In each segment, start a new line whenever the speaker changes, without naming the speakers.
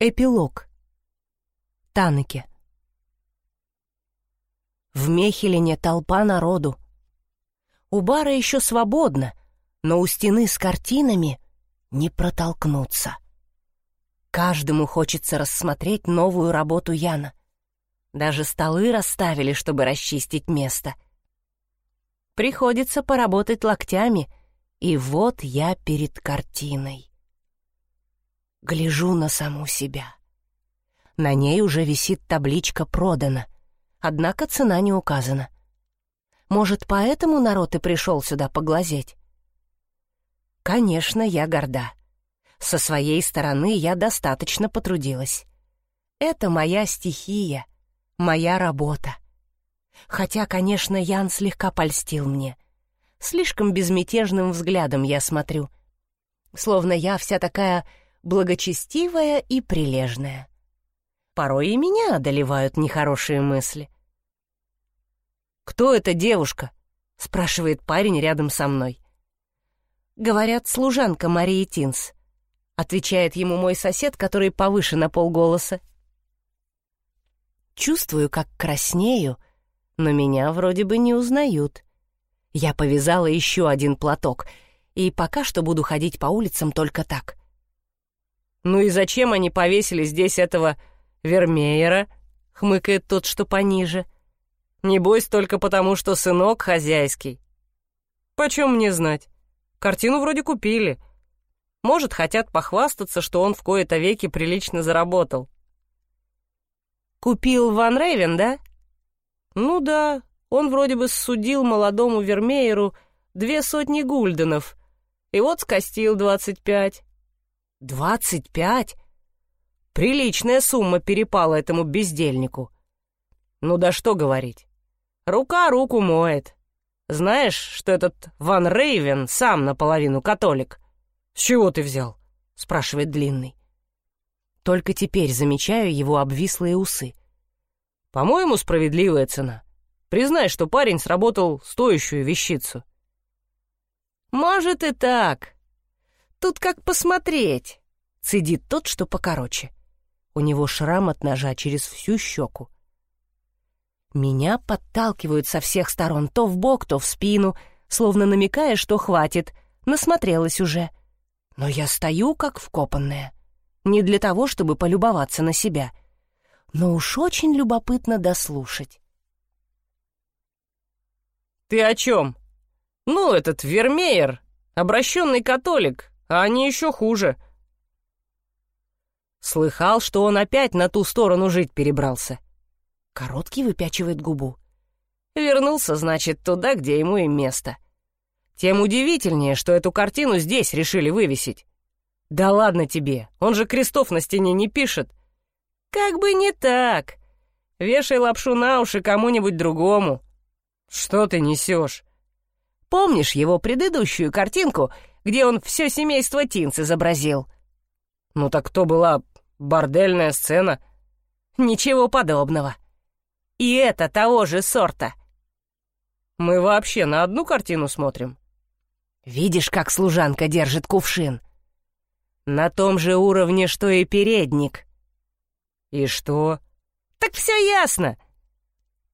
Эпилог. Танеке. В Мехелине толпа народу. У бара еще свободно, но у стены с картинами не протолкнуться. Каждому хочется рассмотреть новую работу Яна. Даже столы расставили, чтобы расчистить место. Приходится поработать локтями, и вот я перед картиной. Гляжу на саму себя. На ней уже висит табличка «Продано», однако цена не указана. Может, поэтому народ и пришел сюда поглазеть? Конечно, я горда. Со своей стороны я достаточно потрудилась. Это моя стихия, моя работа. Хотя, конечно, Ян слегка польстил мне. Слишком безмятежным взглядом я смотрю. Словно я вся такая благочестивая и прилежная. Порой и меня одолевают нехорошие мысли. «Кто эта девушка?» — спрашивает парень рядом со мной. «Говорят, служанка Марии Тинс», — отвечает ему мой сосед, который повыше на полголоса. Чувствую, как краснею, но меня вроде бы не узнают. Я повязала еще один платок, и пока что буду ходить по улицам только так — «Ну и зачем они повесили здесь этого Вермеера?» — хмыкает тот, что пониже. «Небось, только потому, что сынок хозяйский». «Почем мне знать? Картину вроде купили. Может, хотят похвастаться, что он в кои-то веки прилично заработал». «Купил Ван Рейвен, да?» «Ну да, он вроде бы судил молодому Вермееру две сотни гульденов, и вот скостил двадцать пять. «Двадцать пять?» Приличная сумма перепала этому бездельнику. Ну да что говорить. Рука руку моет. Знаешь, что этот Ван Рейвен сам наполовину католик? С чего ты взял? Спрашивает Длинный. Только теперь замечаю его обвислые усы. По-моему, справедливая цена. Признай, что парень сработал стоящую вещицу. Может и так, Тут как посмотреть. Цедит тот, что покороче. У него шрам от ножа через всю щеку. Меня подталкивают со всех сторон, то в бок, то в спину, словно намекая, что хватит, насмотрелась уже. Но я стою, как вкопанная. Не для того, чтобы полюбоваться на себя, но уж очень любопытно дослушать. «Ты о чем?» «Ну, этот Вермеер, обращенный католик, а они еще хуже. Слыхал, что он опять на ту сторону жить перебрался. Короткий выпячивает губу. Вернулся, значит, туда, где ему и место. Тем удивительнее, что эту картину здесь решили вывесить. Да ладно тебе, он же крестов на стене не пишет. Как бы не так. Вешай лапшу на уши кому-нибудь другому. Что ты несешь? Помнишь его предыдущую картинку, где он все семейство Тинц изобразил. Ну так то была бордельная сцена. Ничего подобного. И это того же сорта. Мы вообще на одну картину смотрим. Видишь, как служанка держит кувшин? На том же уровне, что и передник. И что? Так все ясно.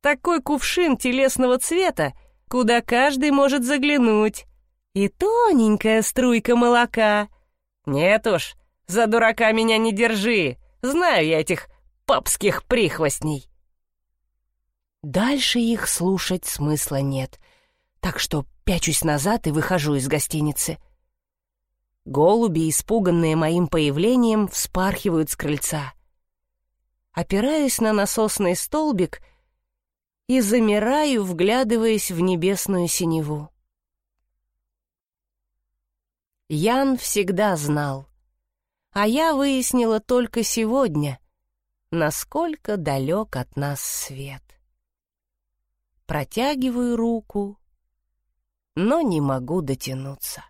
Такой кувшин телесного цвета, куда каждый может заглянуть и тоненькая струйка молока. Нет уж, за дурака меня не держи, знаю я этих папских прихвостней. Дальше их слушать смысла нет, так что пячусь назад и выхожу из гостиницы. Голуби, испуганные моим появлением, вспархивают с крыльца. Опираюсь на насосный столбик и замираю, вглядываясь в небесную синеву. Ян всегда знал. А я выяснила только сегодня, насколько далек от нас свет. Протягиваю руку, но не могу дотянуться.